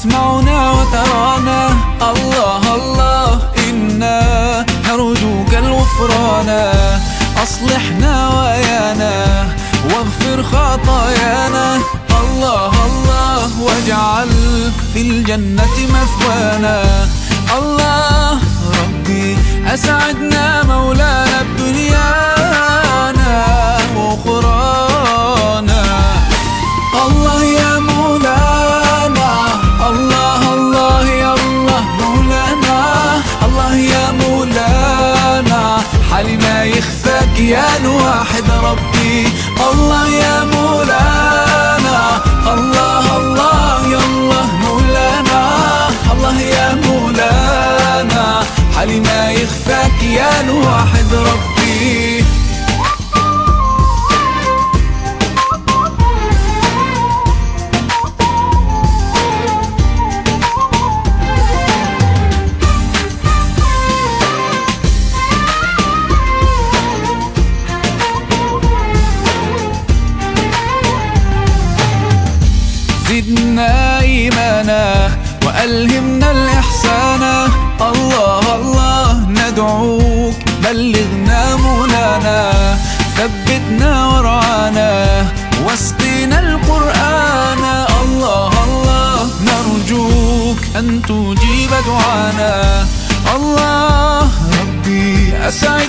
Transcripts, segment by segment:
تسمعنا وترانا. الله الله إنا نرجوك الغفران أصلحنا ويانا واغفر خطايانا. الله الله واجعل في الجنة مثوانا. الله ربي أسعدنا يا الواحد ربي. الله يا مولانا الله الله يا الله مولانا. الله يا مولانا حالي ما يخفاك يا الواحد زدنا إيمانا وألهمنا الإحسان. الله الله ندعوك. بلغنا مولانا. ثبتنا ورعانا. واسقنا القرآن. الله الله نرجوك أن تجيب دعانا. الله ربي أسعدنا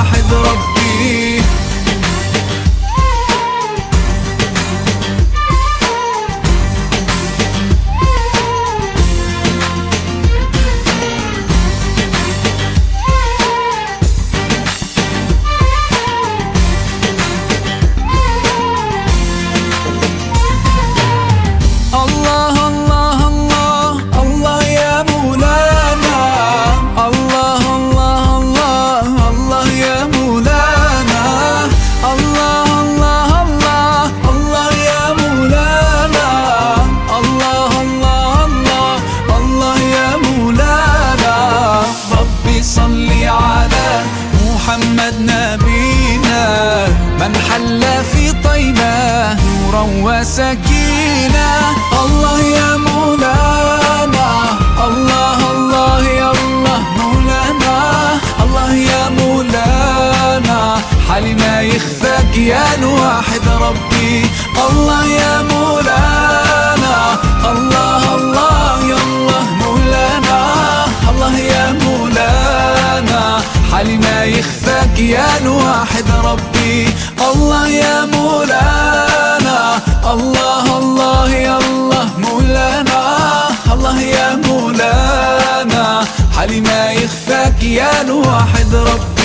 يا الواحد وسكينه الله يا مولانا. الله الله يا الله مولانا. الله يا مولانا. حالي ما يخفاك يا الواحد ربي. الله يا مولانا. الله الله يا الله مولانا. الله يا مولانا. حالي ما يخفاك يا الواحد ربي. الله يا الله الله يا الله مولانا. الله يا مولانا. حالي ما يخفاك يا الواحد ربي